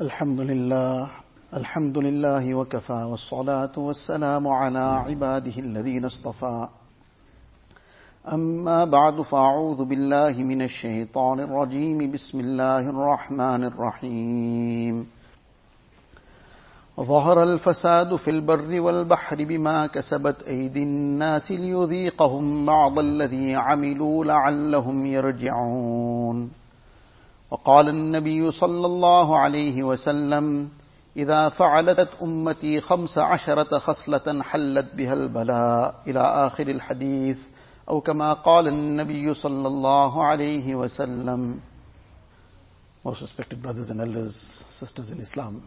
الحمد لله الحمد لله وكفى والصلاة والسلام على عباده الذين اصطفى. أما بعد فأعوذ بالله من الشيطان الرجيم. بسم الله الرحمن الرحيم. ظهر الفساد في البر والبحر بما كسبت أيدي الناس ليذيقهم بعض الذي عملوا لعلهم يرجعون. وقال النبي صلى الله عليه وسلم إذا فعلت أمتي خمس عشرة خصلة حلت بها البلاء إلى آخر الحديث أو كما قال النبي صلى الله عليه وسلم Most respected brothers and elders, sisters in Islam.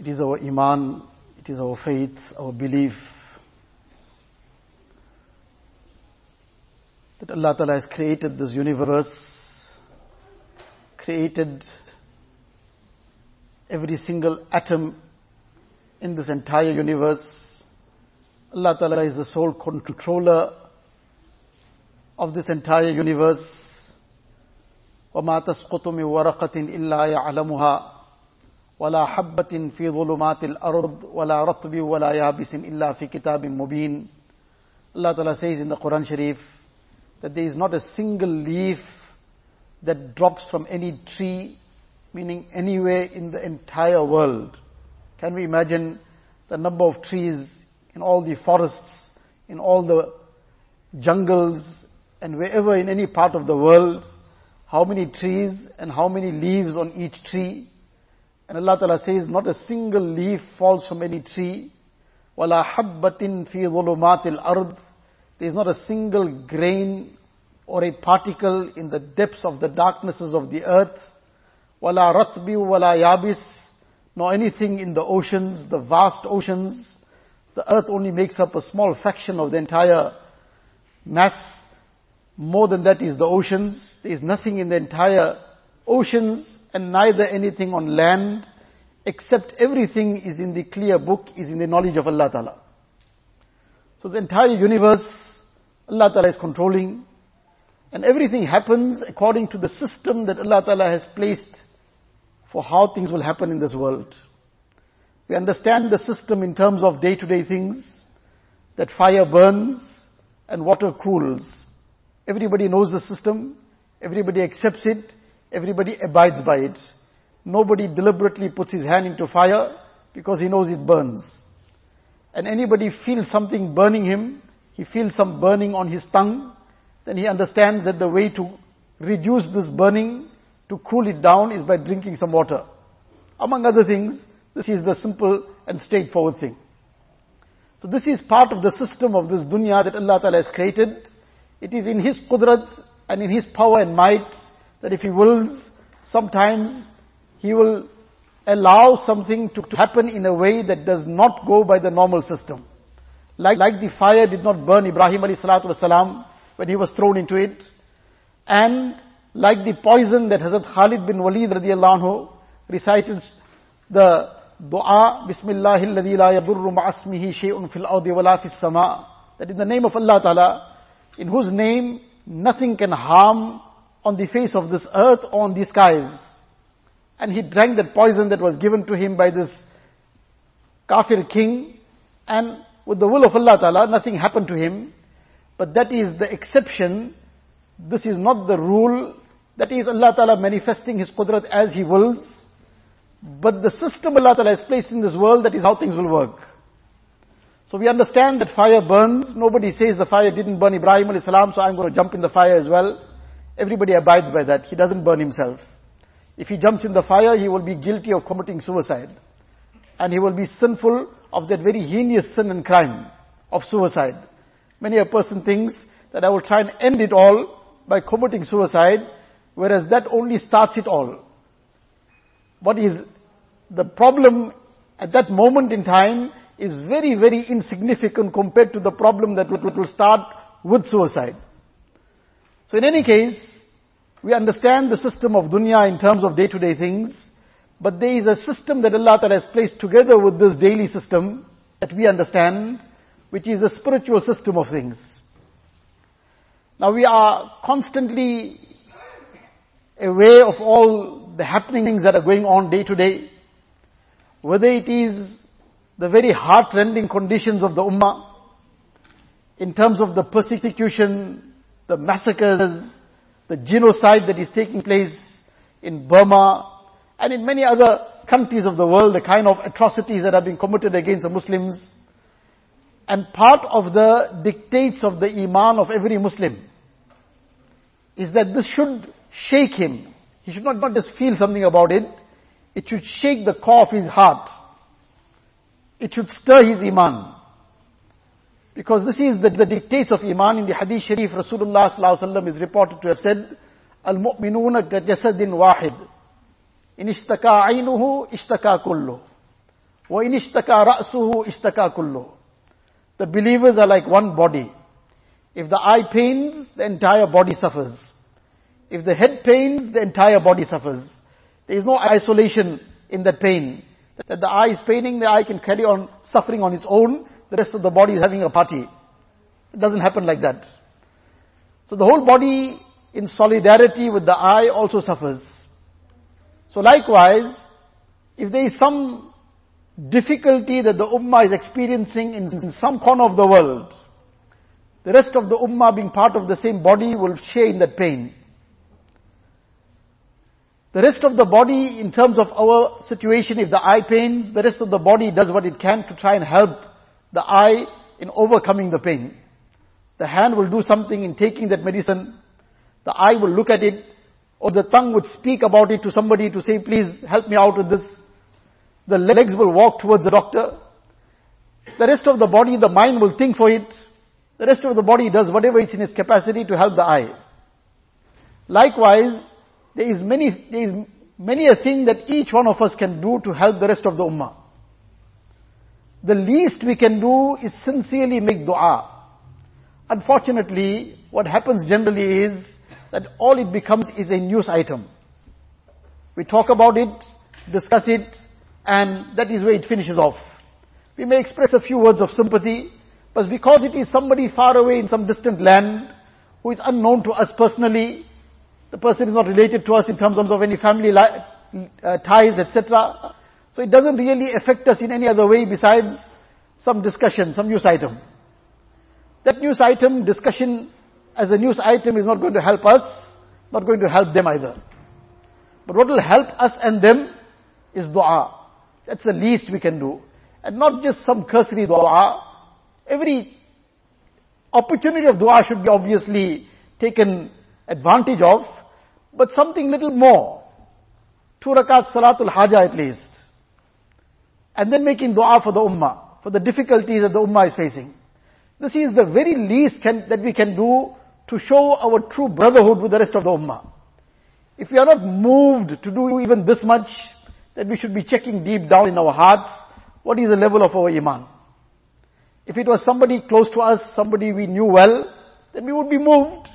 It is our iman, it is our faith, our belief that Allah Ta'ala has created this universe, created every single atom in this entire universe. Allah Ta'ala is the sole controller of this entire universe. وما تسقط من ورقة إلا يعلمها ولا حبة في ظلمات الأرض ولا رطب ولا يابس إلا في كتاب مبين Allah Ta'ala says in the Quran Sharif that there is not a single leaf that drops from any tree, meaning anywhere in the entire world. Can we imagine the number of trees in all the forests, in all the jungles, and wherever in any part of the world, how many trees and how many leaves on each tree? And Allah Ta'ala says, not a single leaf falls from any tree. وَلَا حَبَّةٍ فِي ظُلُمَاتِ الْأَرْضِ there is not a single grain or a particle in the depths of the darknesses of the earth. Wala ratbi wala yabis, nor anything in the oceans, the vast oceans. The earth only makes up a small fraction of the entire mass. More than that is the oceans. There is nothing in the entire oceans and neither anything on land except everything is in the clear book, is in the knowledge of Allah Ta'ala. So the entire universe, Allah Ta'ala is controlling. And everything happens according to the system that Allah Ta'ala has placed for how things will happen in this world. We understand the system in terms of day-to-day things, that fire burns and water cools. Everybody knows the system, everybody accepts it, everybody abides by it. Nobody deliberately puts his hand into fire because he knows it burns and anybody feels something burning him, he feels some burning on his tongue, then he understands that the way to reduce this burning, to cool it down is by drinking some water. Among other things, this is the simple and straightforward thing. So this is part of the system of this dunya that Allah Ta'ala has created. It is in His qudrat and in His power and might that if He wills, sometimes He will allow something to happen in a way that does not go by the normal system. Like, like the fire did not burn Ibrahim alayhi salatu wasalam when he was thrown into it. And like the poison that Hazrat Khalid bin Walid radiallahu anhu recited the dua, Bismillah alladhi la yadurru ma'asmihi shay'un fil ardi wala fis sama. That in the name of Allah Ta'ala, in whose name nothing can harm on the face of this earth or on the skies. And he drank that poison that was given to him by this kafir king. And with the will of Allah Ta'ala, nothing happened to him. But that is the exception. This is not the rule. That is Allah Ta'ala manifesting His qudrat as He wills. But the system Allah Ta'ala has placed in this world, that is how things will work. So we understand that fire burns. Nobody says the fire didn't burn Ibrahim alayhi salam, so I'm going to jump in the fire as well. Everybody abides by that. He doesn't burn himself. If he jumps in the fire, he will be guilty of committing suicide. And he will be sinful of that very heinous sin and crime of suicide. Many a person thinks that I will try and end it all by committing suicide, whereas that only starts it all. What is the problem at that moment in time is very, very insignificant compared to the problem that will start with suicide. So in any case, we understand the system of dunya in terms of day-to-day things, but there is a system that Allah Ta'ala has placed together with this daily system that we understand, which is the spiritual system of things. Now we are constantly aware of all the happenings that are going on day to day, whether it is the very heart-rending conditions of the ummah, in terms of the persecution, the massacres, the genocide that is taking place in Burma, and in many other countries of the world, the kind of atrocities that are being committed against the Muslims, and part of the dictates of the iman of every Muslim is that this should shake him. He should not, not just feel something about it. It should shake the core of his heart. It should stir his iman. Because this is the, the dictates of iman in the hadith sharif Rasulullah is reported to have said, Al-mu'minuna wahid. Ishtaka aynuhu, ishtaka kullu. Wa in ishtaka ra'suhu, ishtaka kullu. The believers are like one body. If the eye pains, the entire body suffers. If the head pains, the entire body suffers. There is no isolation in that pain. That the eye is paining, the eye can carry on suffering on its own, the rest of the body is having a party. It doesn't happen like that. So the whole body in solidarity with the eye also suffers. So likewise, if there is some difficulty that the ummah is experiencing in, some corner of the world, the rest of the ummah being part of the same body will share in that pain. The rest of the body, in terms of our situation, if the eye pains, the rest of the body does what it can to try and help the eye in overcoming the pain. The hand will do something in taking that medicine. The eye will look at it, or the tongue would speak about it to somebody to say, please help me out with this. The legs will walk towards the doctor. The rest of the body, the mind will think for it. The rest of the body does whatever is in its capacity to help the eye. Likewise, there is many, there is many a thing that each one of us can do to help the rest of the ummah. The least we can do is sincerely make dua. Unfortunately, what happens generally is that all it becomes is a news item. We talk about it, discuss it, and that is where it finishes off. We may express a few words of sympathy, but because it is somebody far away in some distant land, who is unknown to us personally, the person is not related to us in terms of any family li- uh, ties, etc. So it doesn't really affect us in any other way besides some discussion, some news item. That news item, discussion as a news item is not going to help us, not going to help them either. But what will help us and them is dua. That's the least we can do. And not just some cursory dua. Every opportunity of dua should be obviously taken advantage of, but something little more. Two rakat salatul haja at least. And then making dua for the ummah, for the difficulties that the ummah is facing. This is the very least can, that we can do to show our true brotherhood with the rest of the ummah. If we are not moved to do even this much, then we should be checking deep down in our hearts, what is the level of our iman. If it was somebody close to us, somebody we knew well, then we would be moved.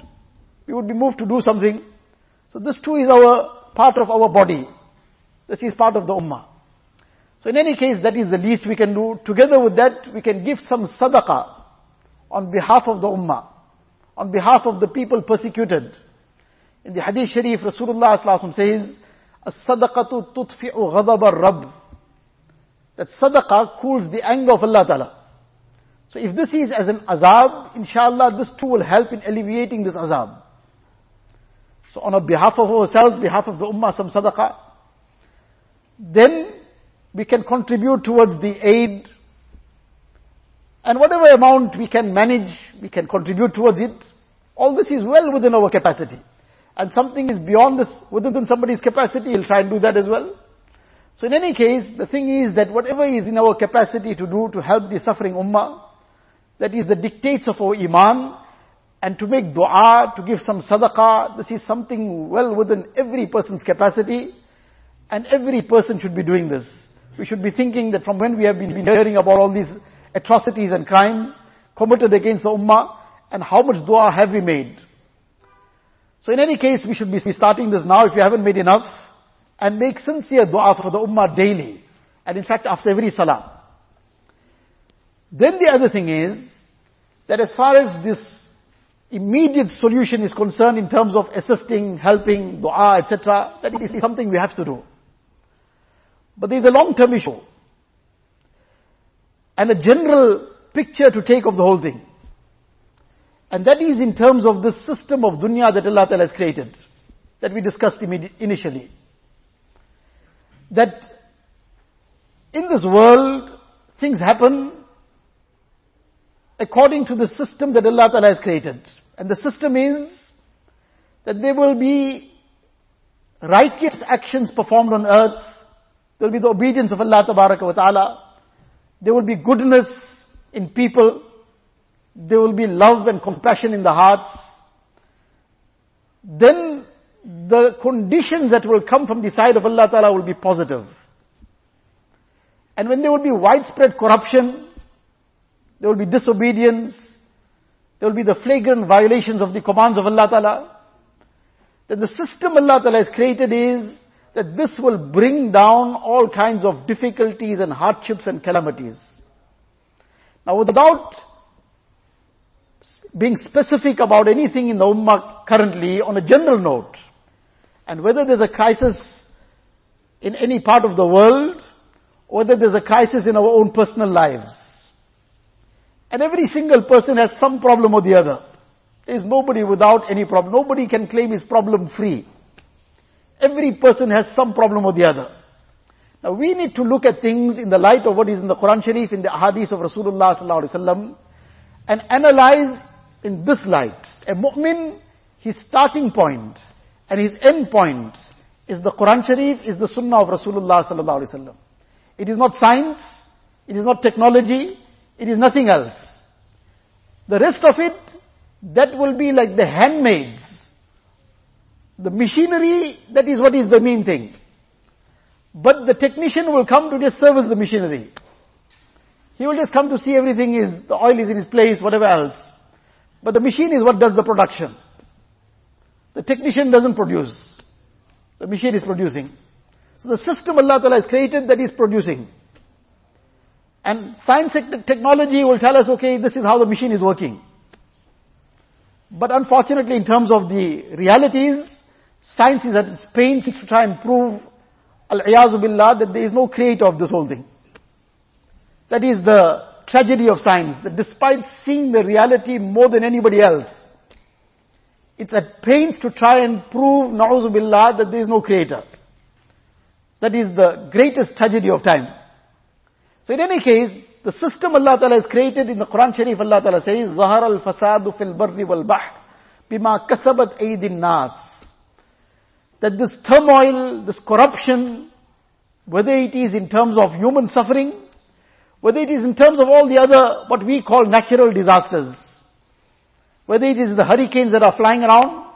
We would be moved to do something. So this too is our, part of our body. This is part of the ummah. So in any case, that is the least we can do. Together with that, we can give some sadaqah on behalf of the ummah on behalf of the people persecuted. In the Hadith Sharif, Rasulullah says, As-sadaqatu tutfi'u ghadab ar-Rabb. That sadaqah cools the anger of Allah Ta'ala. So if this is as an azab, inshallah this too will help in alleviating this azab. So on behalf of ourselves, behalf of the ummah, some sadaqah. Then we can contribute towards the aid and whatever amount we can manage, we can contribute towards it. All this is well within our capacity. And something is beyond this, within somebody's capacity, he'll try and do that as well. So in any case, the thing is that whatever is in our capacity to do to help the suffering ummah, that is the dictates of our iman, and to make dua, to give some sadaqah, this is something well within every person's capacity, and every person should be doing this. We should be thinking that from when we have been hearing about all these atrocities and crimes committed against the ummah and how much dua have we made. So in any case, we should be starting this now if you haven't made enough and make sincere dua for the ummah daily. And in fact, after every salah. Then the other thing is that as far as this immediate solution is concerned in terms of assisting, helping, dua, etc., that is something we have to do. But there is a long-term issue. And a general picture to take of the whole thing. And that is in terms of this system of dunya that Allah Ta'ala has created. That we discussed initially. That in this world, things happen according to the system that Allah Ta'ala has created. And the system is that there will be righteous actions performed on earth. There will be the obedience of Allah Ta'ala. There will be goodness in people. There will be love and compassion in the hearts. Then the conditions that will come from the side of Allah Ta'ala will be positive. And when there will be widespread corruption, there will be disobedience, there will be the flagrant violations of the commands of Allah Ta'ala, then the system Allah Ta'ala has created is that this will bring down all kinds of difficulties and hardships and calamities. Now without being specific about anything in the Ummah currently on a general note, and whether there's a crisis in any part of the world, whether there's a crisis in our own personal lives, and every single person has some problem or the other. There is nobody without any problem. Nobody can claim is problem free. Every person has some problem or the other. Now we need to look at things in the light of what is in the Quran Sharif, in the Hadith of Rasulullah sallallahu alaihi and analyze in this light. A mu'min, his starting point and his end point is the Quran Sharif, is the Sunnah of Rasulullah sallallahu alaihi wasallam. It is not science, it is not technology, it is nothing else. The rest of it, that will be like the handmaids. The machinery, that is what is the main thing. But the technician will come to just service the machinery. He will just come to see everything is, the oil is in its place, whatever else. But the machine is what does the production. The technician doesn't produce. The machine is producing. So the system Allah Ta'ala has created that is producing. And science and technology will tell us, okay, this is how the machine is working. But unfortunately, in terms of the realities, science is at its pains to try and prove, al-iyazu billah, that there is no creator of this whole thing. That is the tragedy of science, that despite seeing the reality more than anybody else, it's at pains to try and prove, na'uzu billah, that there is no creator. That is the greatest tragedy of time. So in any case, the system Allah Ta'ala has created in the Quran Sharif, Allah Ta'ala says, ظَهَرَ الْفَسَادُ فِي الْبَرِّ وَالْبَحْرِ بِمَا كَسَبَتْ أَيْدِ النَّاسِ That this turmoil, this corruption, whether it is in terms of human suffering, whether it is in terms of all the other, what we call natural disasters, whether it is the hurricanes that are flying around,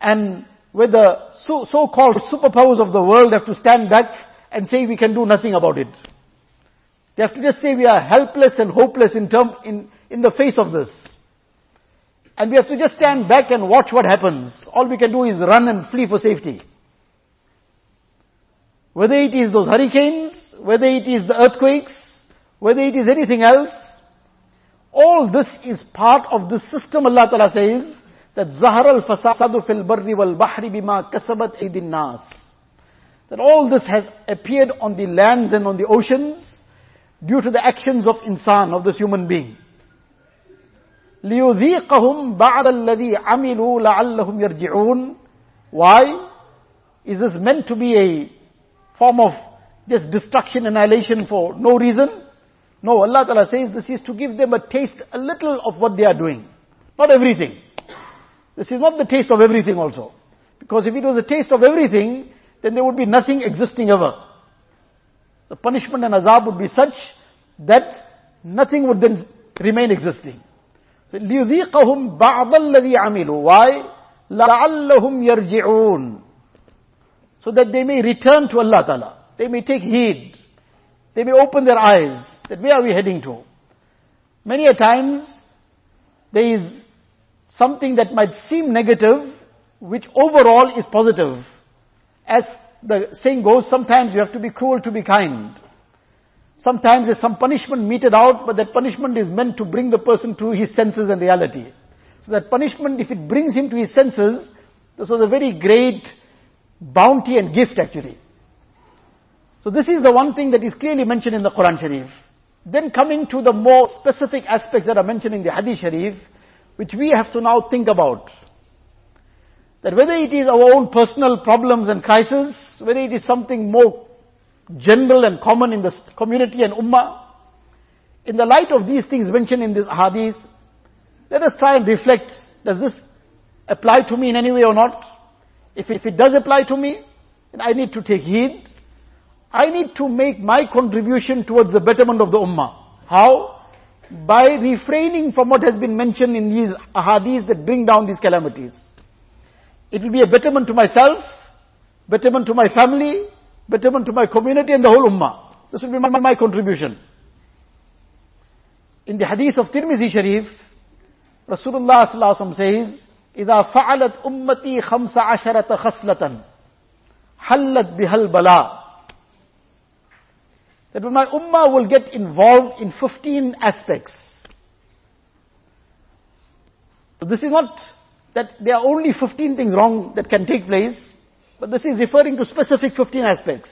and where the so, so-called superpowers of the world have to stand back and say we can do nothing about it. They have to just say we are helpless and hopeless in term, in, in the face of this. And we have to just stand back and watch what happens. All we can do is run and flee for safety. Whether it is those hurricanes, whether it is the earthquakes, whether it is anything else, all this is part of the system Allah Ta'ala says that Zahar al-fasadu fil barri wal bahri bima kasabat aydin nas. That all this has appeared on the lands and on the oceans due to the actions of insan, of this human being. لِيُذِيقَهُمْ بَعْدَ الَّذِي عَمِلُوا لَعَلَّهُمْ يَرْجِعُونَ Why? Is this meant to be a form of just destruction, annihilation for no reason? No, Allah Ta'ala says this is to give them a taste, a little of what they are doing. Not everything. This is not the taste of everything also. Because if it was a taste of everything, then there would be nothing existing ever. The punishment and azab would be such that nothing would then remain existing. So, لِيُذِيقَهُمْ بَعْضَ الَّذِي عَمِلُوا Why? لَعَلَّهُمْ يَرْجِعُونَ So that they may return to Allah Ta'ala. They may take heed. They may open their eyes. That where are we heading to? Many a times, there is something that might seem negative, which overall is positive. As the saying goes, sometimes you have to be cruel to be kind. Sometimes there's some punishment meted out, but that punishment is meant to bring the person to his senses and reality. So that punishment, if it brings him to his senses, this was a very great bounty and gift actually. So this is the one thing that is clearly mentioned in the Quran Sharif. Then coming to the more specific aspects that are mentioned in the Hadith Sharif, which we have to now think about. That whether it is our own personal problems and crises, whether it is something more general and common in the community and ummah, in the light of these things mentioned in this hadith, let us try and reflect, does this apply to me in any way or not? If, if it does apply to me, then I need to take heed. I need to make my contribution towards the betterment of the ummah. How? By refraining from what has been mentioned in these ahadiths that bring down these calamities. It will be a betterment to myself, betterment to my family, betterment to my community and the whole ummah. This will be my, my contribution. In the hadith of Tirmizi Sharif, Rasulullah sallallahu says, إذا فعلت أمتي خمس عشرة خصلة حلت بها البلاء that when my ummah will get involved in 15 aspects. So this is not that there are only 15 things wrong that can take place, but this is referring to specific 15 aspects.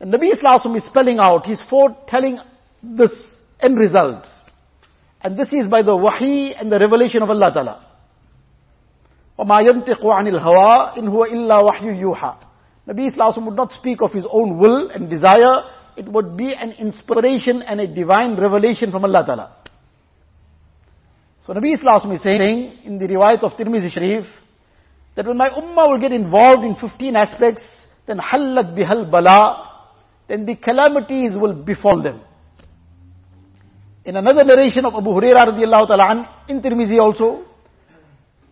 And Nabi Islam is spelling out, he's foretelling this end result. And this is by the wahi and the revelation of Allah Ta'ala. وَمَا يَنْتِقُ عَنِ الْهَوَىٰ إِنْ هُوَ إِلَّا وَحْيُ يُوحَىٰ Nabi Islam would not speak of his own will and desire. It would be an inspiration and a divine revelation from Allah Ta'ala. So Nabi Islam is saying in the riwayat of Tirmizi Sharif that when my ummah will get involved in 15 aspects, then hallat bihal bala, then the calamities will befall them. In another narration of Abu Hurairah radiallahu ta'ala in Tirmizi also,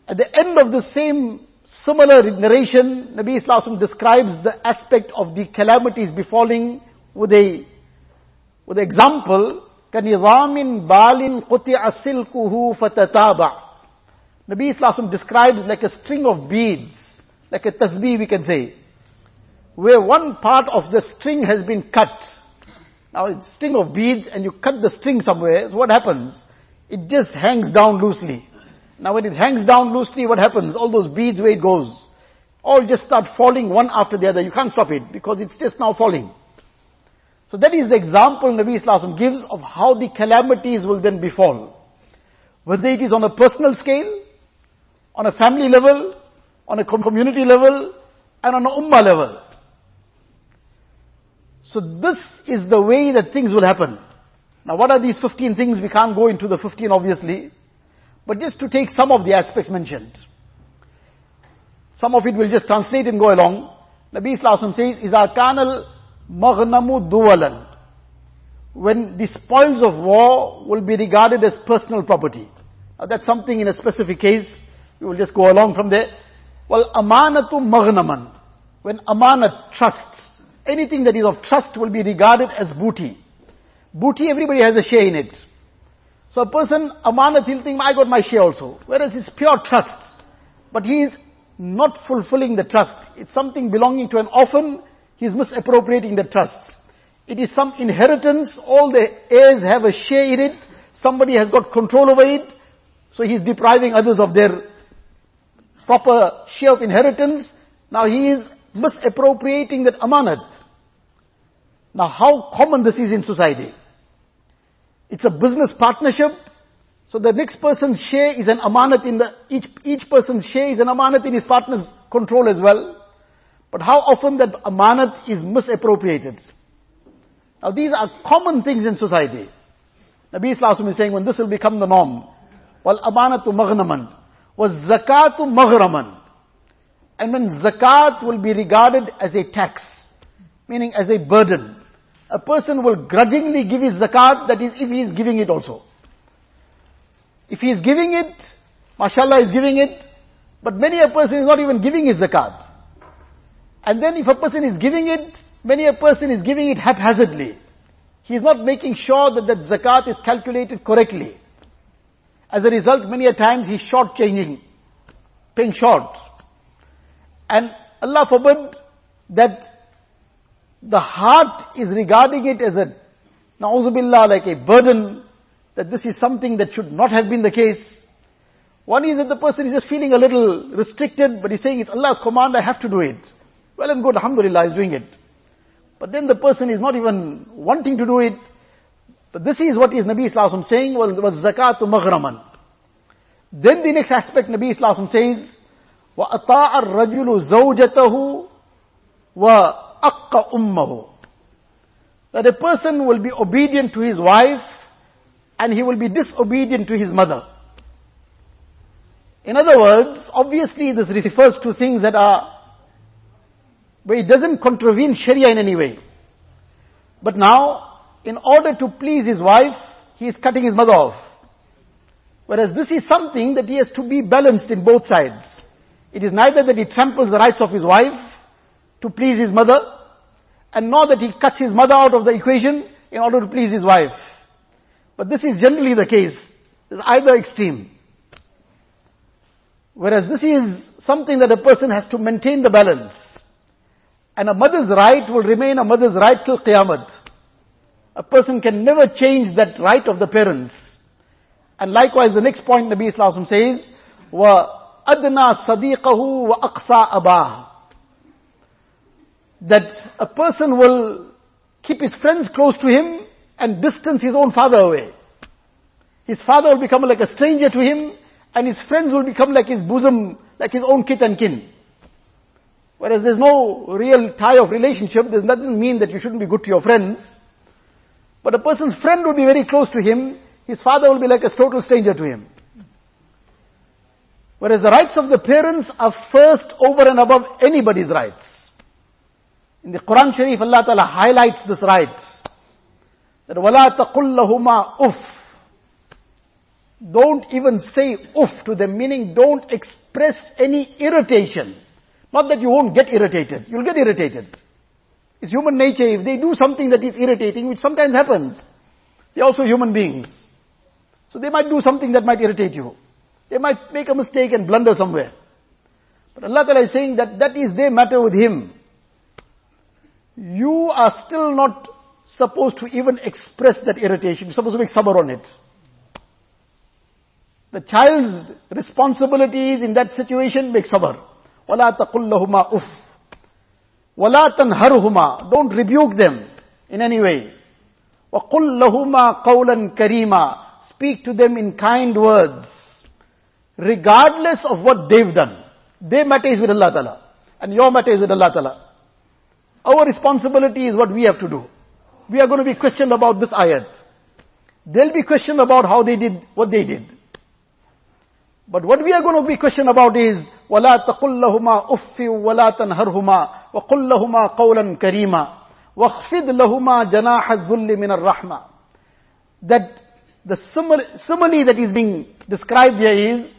at the end of the same similar narration, Nabi Islam describes the aspect of the calamities befalling with a, with example, كَنِظَامٍ بَالٍ قُطِعَ سِلْكُهُ فَتَتَابَعَ Nabi Islam describes like a string of beads, like a tasbih we can say, where one part of the string has been cut. Now it's string of beads and you cut the string somewhere, so what happens? It just hangs down loosely. Now when it hangs down loosely, what happens? All those beads where it goes, all just start falling one after the other. You can't stop it because it's just now falling. So that is the example Nabi Islam gives of how the calamities will then befall. Whether it is on a personal scale, on a family level, on a community level, and on an ummah level. So this is the way that things will happen. Now what are these 15 things? We can't go into the 15 obviously. But just to take some of the aspects mentioned. Some of it will just translate and go along. Nabi Islam says, إِذَا كَانَ الْمَغْنَمُ دُوَلًا When the spoils of war will be regarded as personal property. Now that's something in a specific case. we will just go along from there. Well, amanatu maghnaman. When amanat, trust, anything that is of trust will be regarded as booty. Booty, everybody has a share in it. So a person, amanat, he'll think, I got my share also. Whereas it's pure trust. But he is not fulfilling the trust. It's something belonging to an orphan, he's misappropriating the trust. It is some inheritance, all the heirs have a share in it, somebody has got control over it, so he's depriving others of their proper share of inheritance. Now he is misappropriating that amanat. Now how common this is in society. It's a business partnership. So the next person's share is an amanat in the, each, each person's share is an amanat in his partner's control as well. But how often that amanat is misappropriated. Now these are common things in society. Nabi Islam is saying when this will become the norm. Wal amanatu maghnaman. Was zakatu maghraman. And when zakat will be regarded as a tax. Meaning as a burden a person will grudgingly give his zakat, that is if he is giving it also. If he is giving it, mashallah is giving it, but many a person is not even giving his zakat. And then if a person is giving it, many a person is giving it haphazardly. He is not making sure that that zakat is calculated correctly. As a result, many a times he's short-changing, paying short. And Allah forbid that the heart is regarding it as a, na'uzubillah, like a burden, that this is something that should not have been the case. One is that the person is just feeling a little restricted, but he's saying it's Allah's command, I have to do it. Well and good, alhamdulillah, is doing it. But then the person is not even wanting to do it. But this is what is Nabi Islam saying, was, was zakatu maghraman. Then the next aspect Nabi Islam says, وَأَطَاعَ الرَّجُلُ زَوْجَتَهُ وَأَقَّ أُمَّهُ That a person will be obedient to his wife and he will be disobedient to his mother. In other words, obviously this refers to things that are, where it doesn't contravene Sharia in any way. But now, in order to please his wife, he is cutting his mother off. Whereas this is something that he has to be balanced in both sides. It is neither that he tramples the rights of his wife to please his mother, and nor that he cuts his mother out of the equation in order to please his wife. But this is generally the case. It's either extreme. Whereas this is something that a person has to maintain the balance. And a mother's right will remain a mother's right till Qiyamah. A person can never change that right of the parents. And likewise the next point Nabi Islam says, وَأَدْنَى صَدِيقَهُ وَأَقْصَى أَبَاهُ That a person will keep his friends close to him and distance his own father away. His father will become like a stranger to him and his friends will become like his bosom, like his own kith and kin. Whereas there's no real tie of relationship, this doesn't mean that you shouldn't be good to your friends. But a person's friend will be very close to him, his father will be like a total stranger to him. Whereas the rights of the parents are first over and above anybody's rights. In the Quran Sharif, Allah Ta'ala highlights this right. That وَلَا تَقُلْ لَهُمَا أُفْ don't even say oof to them, meaning don't express any irritation. Not that you won't get irritated. You'll get irritated. It's human nature. If they do something that is irritating, which sometimes happens, they're also human beings. So they might do something that might irritate you. They might make a mistake and blunder somewhere. But Allah Ta'ala is saying that that is their matter with Him. You are still not supposed to even express that irritation. You're supposed to make sabr on it. The child's responsibilities in that situation make sabr. وَلَا تَقُلْ لَهُمَا أُفْ وَلَا تَنْهَرْهُمَا Don't rebuke them in any way. وَقُلْ لَهُمَا قَوْلًا كَرِيمًا Speak to them in kind words. Regardless of what they've done. Their matter is with Allah Ta'ala. And your matter is with Allah Ta'ala. Our responsibility is what we have to do. We are going to be questioned about this ayat. They'll be questioned about how they did what they did. But what we are going to be questioned about is, وَلَا تَقُلْ لَهُمَا أُفِّ وَلَا تَنْهَرْهُمَا وَقُلْ لَهُمَا قَوْلًا كَرِيمًا وَاخْفِضْ لَهُمَا جَنَاحَ الذُّلِّ مِنَ الرَّحْمَةِ That the simile that is being described here is,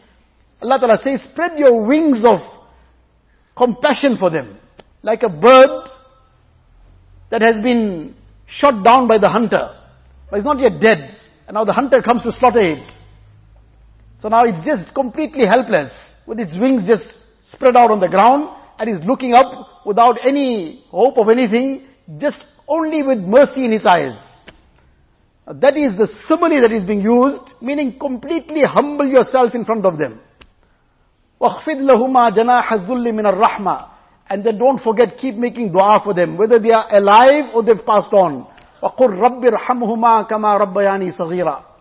Allah Ta'ala says, spread your wings of compassion for them. Like a bird that has been shot down by the hunter, but is not yet dead. And now the hunter comes to slaughter it. So now it's just completely helpless with its wings just spread out on the ground and is looking up without any hope of anything, just only with mercy in its eyes. That is the simile that is being used, meaning completely humble yourself in front of them. وَخْفِضْ لَهُمَا جَنَاحَ الذُّلِّ مِنَ الرَّحْمَةِ And then don't forget, keep making dua for them, whether they are alive or they've passed on. وَقُلْ رَبِّ ارْحَمْهُمَا كَمَا رَبَّيَانِي صَغِيرًا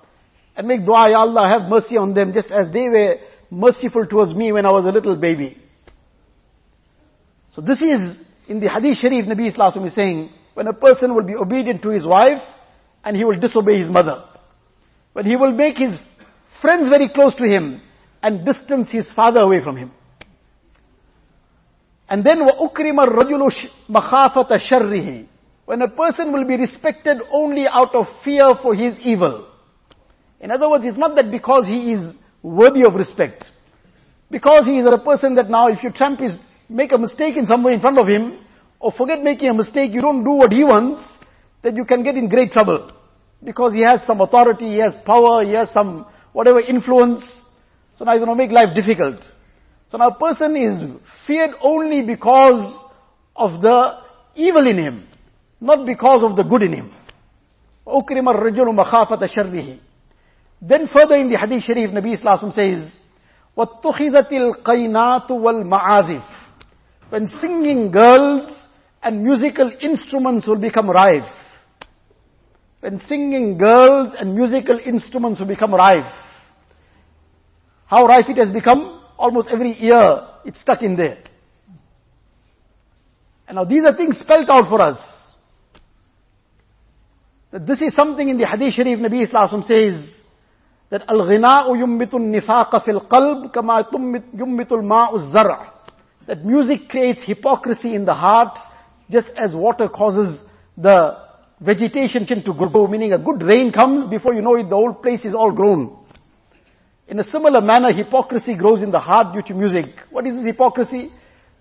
and make dua, Ya Allah, have mercy on them just as they were merciful towards me when I was a little baby. So this is, in the Hadith Sharif, Nabi Islam is saying, when a person will be obedient to his wife, and he will disobey his mother. When he will make his friends very close to him, and distance his father away from him. And then وَأُكْرِمَ الرَّجُلُ مَخَافَةَ شَرِّهِ When a person will be respected only out of fear for his evil. In other words, it's not that because he is worthy of respect. Because he is a person that now if you tramp his, make a mistake in some way in front of him, or forget making a mistake, you don't do what he wants, then you can get in great trouble. Because he has some authority, he has power, he has some whatever influence. So now he's going to make life difficult. So now a person is feared only because of the evil in him, not because of the good in him. أكرم الرجل مخافة شره then further in the Hadith Sharif, Nabi Islam says, وَاتُّخِذَتِ الْقَيْنَاتُ وَالْمَعَازِفُ when singing girls and musical instruments will become rife. When singing girls and musical instruments will become rife. How rife it has become? Almost every year it's stuck in there. And now these are things spelt out for us. That this is something in the Hadith Sharif Nabi Islam says that al-ghina'u yumbitu nifaqa fil qalb kama yumbitu al-ma'u zara That music creates hypocrisy in the heart just as water causes the vegetation to grow, meaning a good rain comes, before you know it, the whole place is all grown. In a similar manner, hypocrisy grows in the heart due to music. What is this hypocrisy?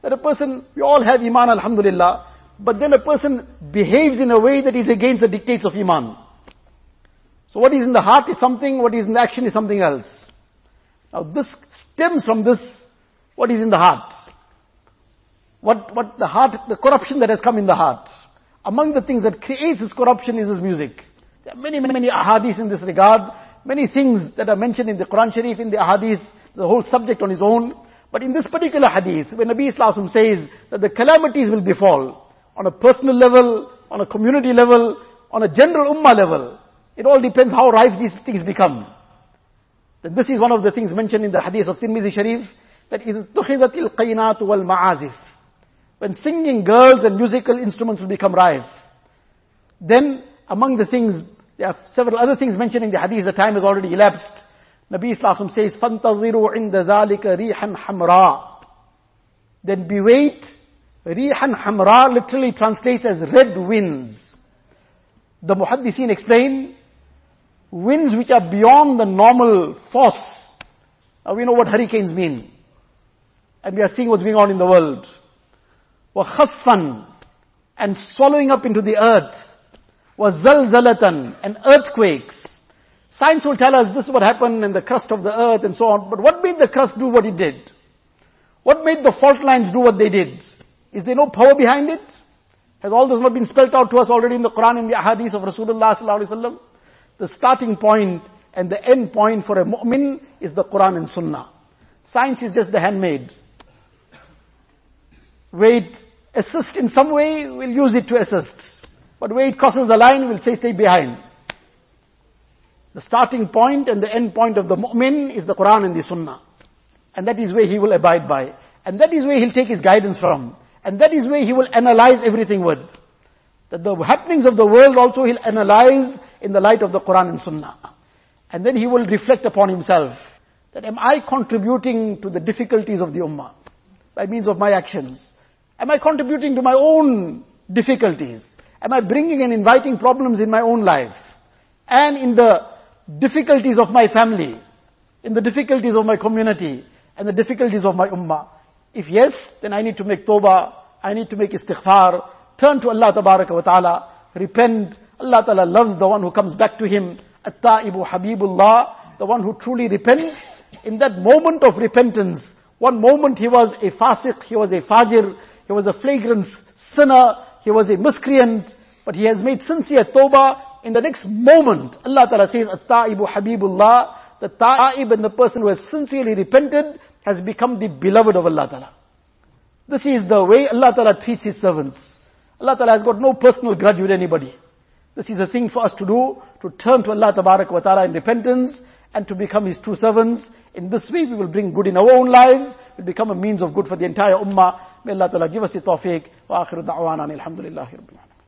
That a person, we all have iman alhamdulillah, but then a person behaves in a way that is against the dictates of iman. So what is in the heart is something, what is in the action is something else. Now this stems from this, what is in the heart What, what the heart, the corruption that has come in the heart. Among the things that creates this corruption is this music. There are many, many, many ahadith in this regard. Many things that are mentioned in the Quran Sharif, in the ahadith, the whole subject on its own. But in this particular hadith, when Nabi Islam says that the calamities will befall, on a personal level, on a community level, on a general ummah level, it all depends how rife these things become. That this is one of the things mentioned in the hadith of Tirmidhi Sharif, that إِذْ تُخِذَتِ الْقَيْنَاتُ وَالْمَعَازِفِ When singing girls and musical instruments will become rife. Then, among the things, there are several other things mentioned in the hadith, the time has already elapsed. Nabi Islam says, فَانْتَظِرُوا عِنْدَ ذَلِكَ رِيحًا حَمْرًا Then bewait, rihan hamra literally translates as red winds. The muhaddithin explain, winds which are beyond the normal force. Now we know what hurricanes mean. And we are seeing what's going on in the world. وَخَصْفًا And swallowing up into the earth. وَزَلْزَلَةً And earthquakes. Science will tell us this is what happened in the crust of the earth and so on. But what made the crust do what it did? What made the fault lines do what they did? Is there no power behind it? Has all this not been spelled out to us already in the Quran and the Ahadith of Rasulullah sallallahu alaihi wasallam? The starting point and the end point for a mu'min is the Quran and Sunnah. Science is just the handmaid. Where it assists in some way, we'll use it to assist. But where it crosses the line, we'll say stay behind. The starting point and the end point of the mu'min is the Quran and the Sunnah. And that is where he will abide by. And that is where he'll take his guidance from. And that is where he will analyze everything with. That the happenings of the world also he'll analyze in the light of the Quran and Sunnah. And then he will reflect upon himself. That am I contributing to the difficulties of the Ummah? By means of my actions. Am I contributing to my own difficulties? Am I bringing and inviting problems in my own life? And in the difficulties of my family? In the difficulties of my community? And the difficulties of my Ummah? If yes, then I need to make tawbah, I need to make istighfar, turn to Allah wa ta'ala, repent. Allah ta'ala loves the one who comes back to Him. At-ta'ibu habibullah, the one who truly repents. In that moment of repentance, one moment he was a fasiq, he was a fajir, he was a flagrant sinner, he was a miscreant, but he has made sincere tawbah. In the next moment, Allah Ta'ala says, At-ta'ibu habibullah, the ta'ib and the person who has sincerely repented, has become the beloved of Allah Ta'ala. This is the way Allah Ta'ala treats His servants. Allah Ta'ala has got no personal grudge with anybody. This is a thing for us to do, to turn to Allah Ta'ala in repentance and to become His true servants. In this way we will bring good in our own lives, will become a means of good for the entire ummah. May Allah Ta'ala give us the tawfiq. Wa akhiru da'wana alhamdulillahi rabbil